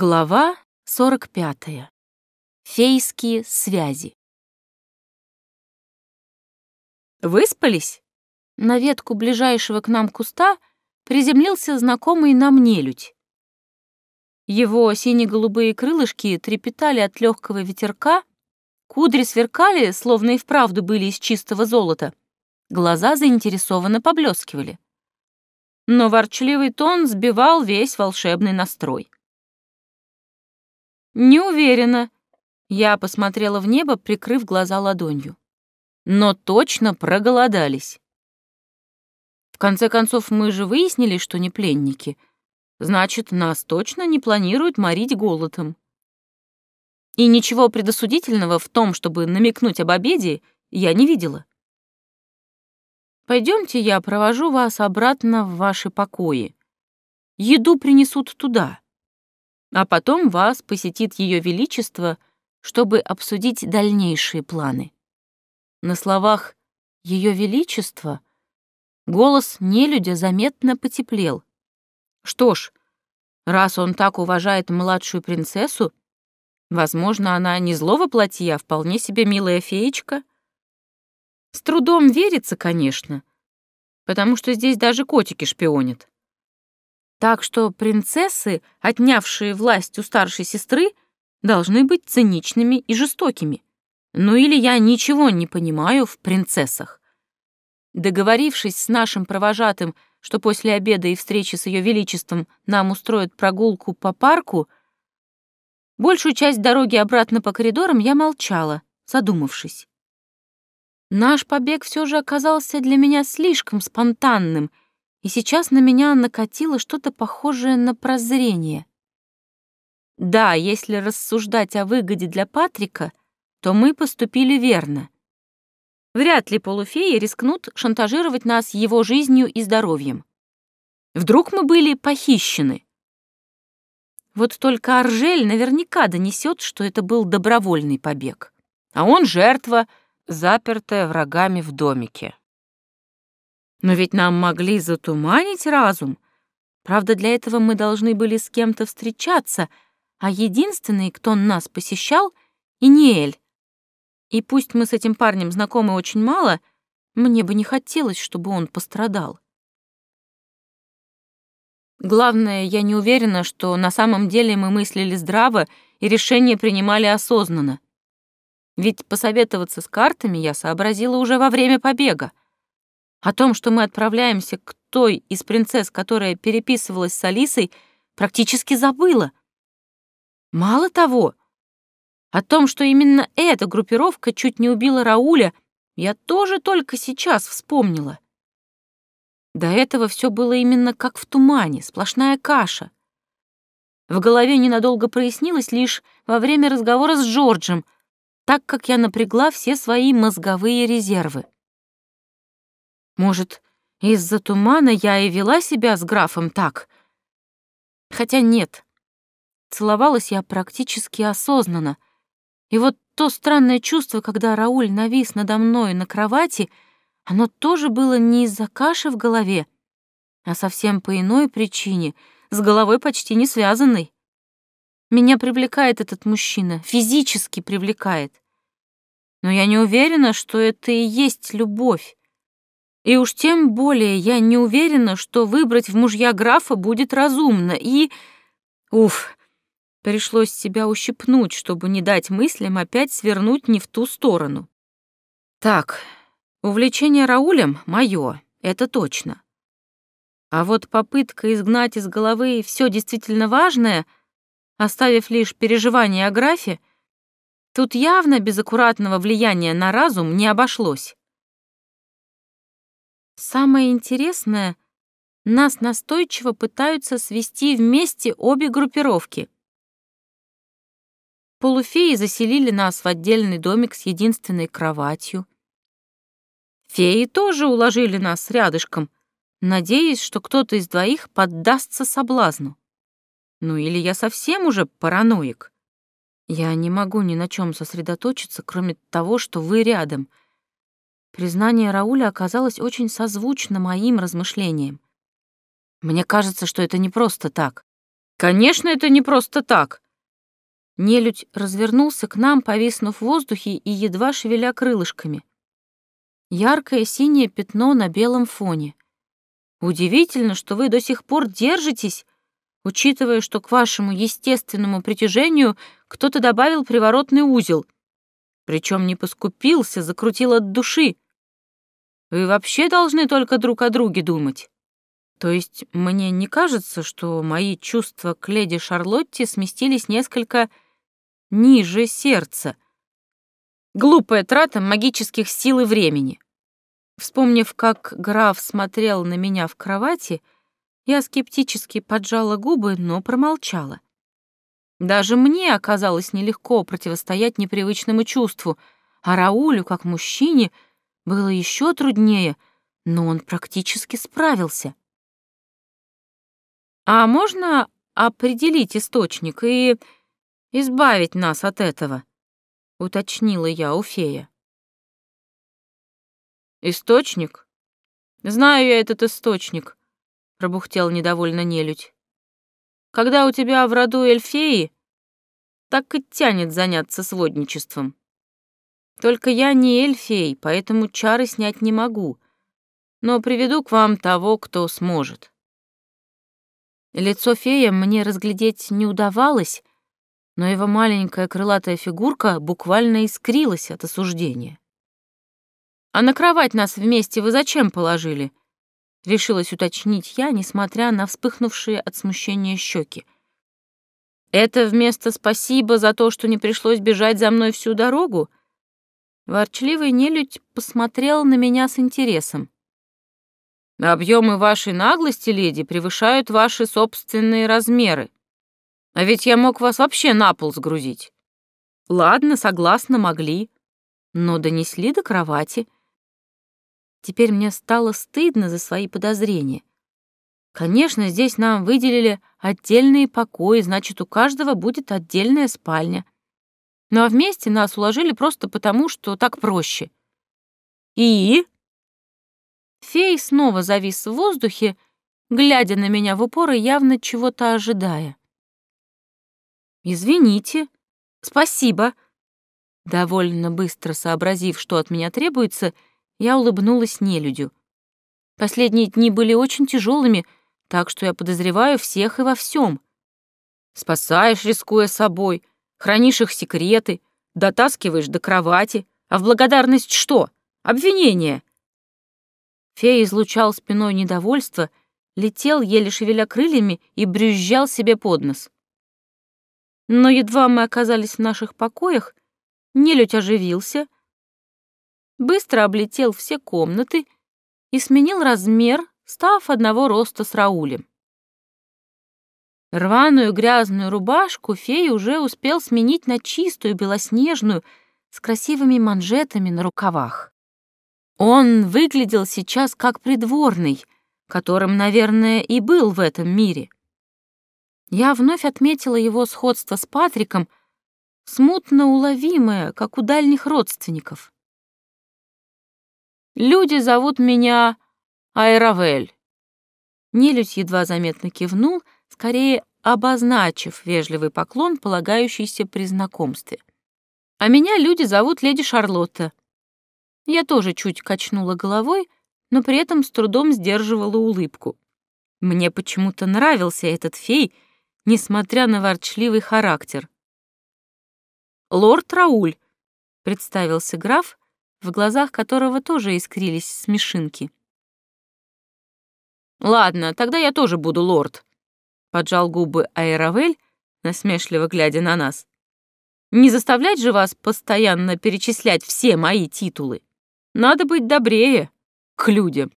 Глава 45. Фейские связи. Выспались? На ветку ближайшего к нам куста приземлился знакомый нам нелюдь. Его сине-голубые крылышки трепетали от легкого ветерка, кудри сверкали, словно и вправду были из чистого золота, глаза заинтересованно поблескивали. Но ворчливый тон сбивал весь волшебный настрой. «Не уверена». Я посмотрела в небо, прикрыв глаза ладонью. «Но точно проголодались». В конце концов, мы же выяснили, что не пленники. Значит, нас точно не планируют морить голодом. И ничего предосудительного в том, чтобы намекнуть об обеде, я не видела. Пойдемте, я провожу вас обратно в ваши покои. Еду принесут туда а потом вас посетит Ее Величество, чтобы обсудить дальнейшие планы. На словах Ее Величество голос нелюдя заметно потеплел. Что ж, раз он так уважает младшую принцессу, возможно, она не злого платья, а вполне себе милая феечка. С трудом верится, конечно, потому что здесь даже котики шпионят. Так что принцессы, отнявшие власть у старшей сестры, должны быть циничными и жестокими. Ну или я ничего не понимаю в принцессах. Договорившись с нашим провожатым, что после обеда и встречи с ее величеством нам устроят прогулку по парку, большую часть дороги обратно по коридорам я молчала, задумавшись. Наш побег все же оказался для меня слишком спонтанным — и сейчас на меня накатило что-то похожее на прозрение. Да, если рассуждать о выгоде для Патрика, то мы поступили верно. Вряд ли полуфеи рискнут шантажировать нас его жизнью и здоровьем. Вдруг мы были похищены. Вот только Аржель наверняка донесет, что это был добровольный побег, а он жертва, запертая врагами в домике. Но ведь нам могли затуманить разум. Правда, для этого мы должны были с кем-то встречаться, а единственный, кто нас посещал, — Иниэль. И пусть мы с этим парнем знакомы очень мало, мне бы не хотелось, чтобы он пострадал. Главное, я не уверена, что на самом деле мы мыслили здраво и решения принимали осознанно. Ведь посоветоваться с картами я сообразила уже во время побега. О том, что мы отправляемся к той из принцесс, которая переписывалась с Алисой, практически забыла. Мало того, о том, что именно эта группировка чуть не убила Рауля, я тоже только сейчас вспомнила. До этого все было именно как в тумане, сплошная каша. В голове ненадолго прояснилось лишь во время разговора с Джорджем, так как я напрягла все свои мозговые резервы. Может, из-за тумана я и вела себя с графом так? Хотя нет. Целовалась я практически осознанно. И вот то странное чувство, когда Рауль навис надо мной на кровати, оно тоже было не из-за каши в голове, а совсем по иной причине, с головой почти не связанной. Меня привлекает этот мужчина, физически привлекает. Но я не уверена, что это и есть любовь. И уж тем более я не уверена, что выбрать в мужья графа будет разумно, и... Уф, пришлось себя ущипнуть, чтобы не дать мыслям опять свернуть не в ту сторону. Так, увлечение Раулем — мое, это точно. А вот попытка изгнать из головы все действительно важное, оставив лишь переживания о графе, тут явно без аккуратного влияния на разум не обошлось. Самое интересное, нас настойчиво пытаются свести вместе обе группировки. Полуфеи заселили нас в отдельный домик с единственной кроватью. Феи тоже уложили нас рядышком, надеясь, что кто-то из двоих поддастся соблазну. Ну или я совсем уже параноик. Я не могу ни на чем сосредоточиться, кроме того, что вы рядом — Признание Рауля оказалось очень созвучно моим размышлениям. Мне кажется, что это не просто так. Конечно, это не просто так. Нелюдь развернулся к нам, повиснув в воздухе и едва шевеля крылышками. Яркое синее пятно на белом фоне. Удивительно, что вы до сих пор держитесь, учитывая, что к вашему естественному притяжению кто-то добавил приворотный узел. Причем не поскупился, закрутил от души. Вы вообще должны только друг о друге думать. То есть мне не кажется, что мои чувства к леди Шарлотте сместились несколько ниже сердца. Глупая трата магических сил и времени. Вспомнив, как граф смотрел на меня в кровати, я скептически поджала губы, но промолчала. Даже мне оказалось нелегко противостоять непривычному чувству, а Раулю, как мужчине, было еще труднее, но он практически справился. А можно определить источник и избавить нас от этого? уточнила я у фея. Источник? Знаю я этот источник, пробухтел недовольно нелюдь. Когда у тебя в роду эльфеи, так и тянет заняться сводничеством. Только я не эльфей, поэтому чары снять не могу, но приведу к вам того, кто сможет. Лицо фея мне разглядеть не удавалось, но его маленькая крылатая фигурка буквально искрилась от осуждения. «А на кровать нас вместе вы зачем положили?» — решилась уточнить я, несмотря на вспыхнувшие от смущения щеки. «Это вместо спасибо за то, что не пришлось бежать за мной всю дорогу?» Ворчливый нелюдь посмотрел на меня с интересом. Объемы вашей наглости, леди, превышают ваши собственные размеры. А ведь я мог вас вообще на пол сгрузить. Ладно, согласна, могли. Но донесли до кровати. Теперь мне стало стыдно за свои подозрения. Конечно, здесь нам выделили отдельные покои, значит, у каждого будет отдельная спальня. Ну а вместе нас уложили просто потому, что так проще. И Фей снова завис в воздухе, глядя на меня в упор и явно чего-то ожидая. «Извините, спасибо». Довольно быстро сообразив, что от меня требуется, я улыбнулась нелюдю. Последние дни были очень тяжелыми, так что я подозреваю всех и во всем. Спасаешь, рискуя собой, хранишь их секреты, дотаскиваешь до кровати, а в благодарность что? Обвинение. Фея излучал спиной недовольство, летел, еле шевеля крыльями, и брюзжал себе под нос. Но едва мы оказались в наших покоях, нелюдь оживился, быстро облетел все комнаты и сменил размер, став одного роста с Раулем. Рваную грязную рубашку фея уже успел сменить на чистую белоснежную с красивыми манжетами на рукавах. Он выглядел сейчас как придворный, которым, наверное, и был в этом мире. Я вновь отметила его сходство с Патриком, смутно уловимое, как у дальних родственников. «Люди зовут меня Айравель». Нелюдь едва заметно кивнул, скорее обозначив вежливый поклон, полагающийся при знакомстве. «А меня люди зовут леди Шарлотта. Я тоже чуть качнула головой, но при этом с трудом сдерживала улыбку. Мне почему-то нравился этот фей, несмотря на ворчливый характер. «Лорд Рауль», — представился граф, в глазах которого тоже искрились смешинки. «Ладно, тогда я тоже буду лорд», — поджал губы Айравель, насмешливо глядя на нас. «Не заставлять же вас постоянно перечислять все мои титулы». Надо быть добрее к людям.